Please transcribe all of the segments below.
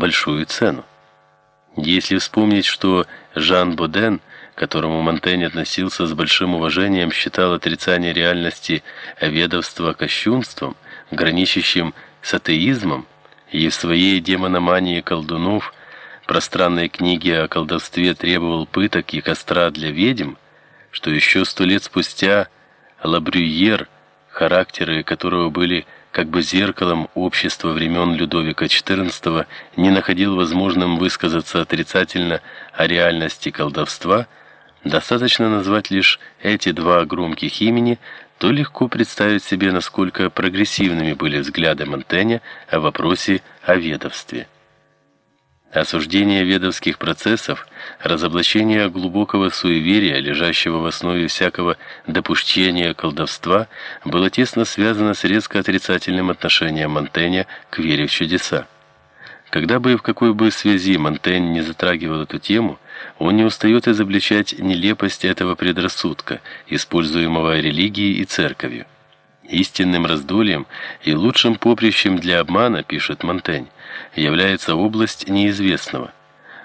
большую цену. Если вспомнить, что Жан Боден, к которому Монтень относился с большим уважением, считал отрицание реальности ведовства кощунством, граничащим с атеизмом, и в своей демономании колдунов пространной книге о колдовстве требовал пыток и костра для ведьм, что еще сто лет спустя Лабрюйер, характеры которого были как бы зеркалом общества времен Людовика XIV, не находил возможным высказаться отрицательно о реальности колдовства, достаточно назвать лишь эти два громких имени, то легко представить себе, насколько прогрессивными были взгляды Монтэня о вопросе о ведовстве. Осуждение ведовских процессов, разоблачение глубокого суеверия, лежащего в основе всякого допущения колдовства, было тесно связано с резко отрицательным отношением Монтэня к вере в чудеса. Когда бы и в какой бы связи Монтень не затрагивал эту тему, он не устает изобличать нелепость этого предрассудка, используемого религией и церковью. Истинным раздольем и лучшим поприщем для обмана, пишет Монтень, является область неизвестного.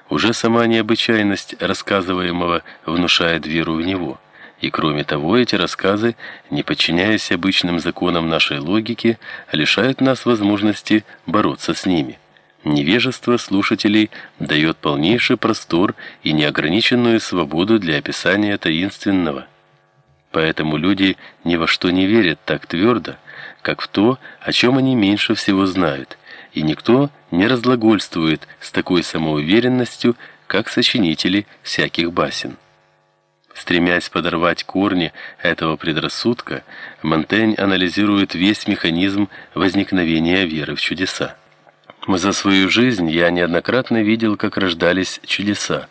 Уже сама необычайность рассказываемого внушает веру в него. И кроме того, эти рассказы, не подчиняясь обычным законам нашей логики, лишают нас возможности бороться с ними. Невежество слушателей дает полнейший простор и неограниченную свободу для описания таинственного. Поэтому люди ни во что не верят так твердо, как в то, о чем они меньше всего знают, и никто не разглагольствует с такой самоуверенностью, как сочинители всяких басен. Стремясь подорвать корни этого предрассудка, Монтень анализирует весь механизм возникновения веры в чудеса. За свою жизнь я неоднократно видел, как рождались чудеса,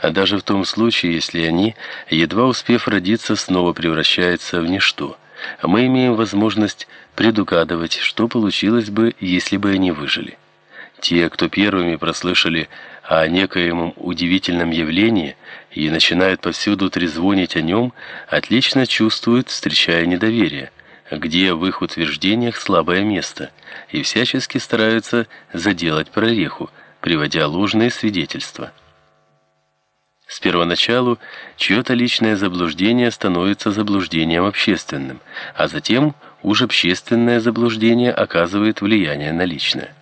а даже в том случае, если они, едва успев родиться, снова превращаются в ничто. Мы имеем возможность предугадывать, что получилось бы, если бы они выжили. Те, кто первыми прослышали о некоем удивительном явлении и начинают повсюду трезвонить о нем, отлично чувствуют, встречая недоверие где в их утверждениях слабое место, и всячески стараются заделать прореху, приводя ложные свидетельства. С первоначалу чье-то личное заблуждение становится заблуждением общественным, а затем уж общественное заблуждение оказывает влияние на личное.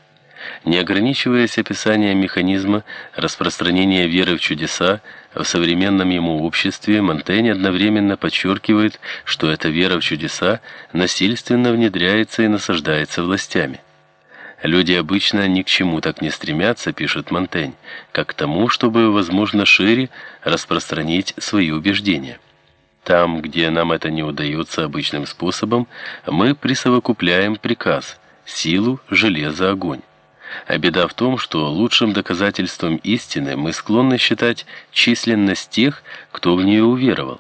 Не ограничиваясь описанием механизма распространения веры в чудеса в современном ему обществе, Монтень одновременно подчеркивает, что эта вера в чудеса насильственно внедряется и насаждается властями. Люди обычно ни к чему так не стремятся, пишет Монтень, как к тому, чтобы, возможно, шире распространить свои убеждения. Там, где нам это не удается обычным способом, мы присовокупляем приказ: силу, железо, огонь. А беда в том, что лучшим доказательством истины мы склонны считать численность тех, кто в нее уверовал.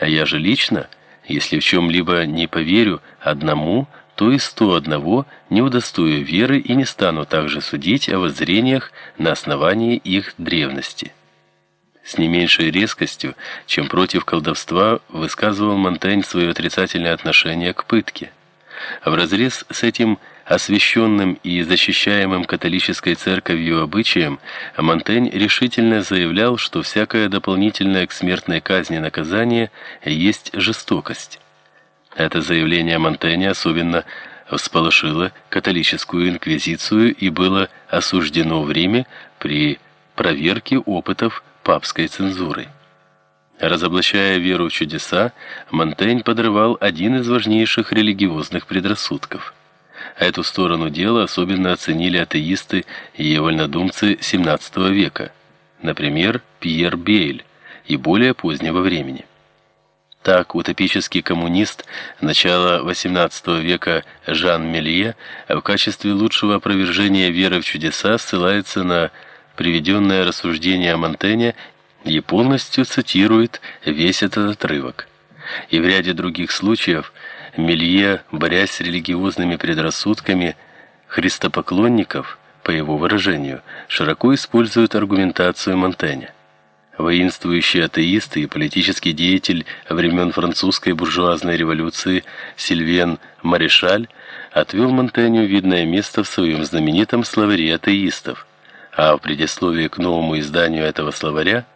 А я же лично, если в чем либо не поверю одному, то и сто одного не удостою веры и не стану также судить о воззрениях на основании их древности. С не меньшей резкостью, чем против колдовства, высказывал Монтень свое отрицательное отношение к пытке. В разрез с этим освященным и защищаемым католической церковью обычаем, Монтень решительно заявлял, что всякое дополнительное к смертной казни наказание есть жестокость. Это заявление Монтэня особенно всполошило католическую инквизицию и было осуждено в Риме при проверке опытов папской цензуры. Разоблачая веру в чудеса, Монтень подрывал один из важнейших религиозных предрассудков – Эту сторону дела особенно оценили атеисты и вольнодумцы XVII века, например, Пьер Бейль, и более позднего времени. Так утопический коммунист начала XVIII века Жан Мелье в качестве лучшего опровержения веры в чудеса ссылается на приведенное рассуждение Монтэня и полностью цитирует весь этот отрывок. И в ряде других случаев Мелье, борясь с религиозными предрассудками христопоклонников, по его выражению, широко использует аргументацию Монтэня. Воинствующий атеист и политический деятель времен французской буржуазной революции Сильвен Марешаль отвел Монтеню видное место в своем знаменитом словаре атеистов, а в предисловии к новому изданию этого словаря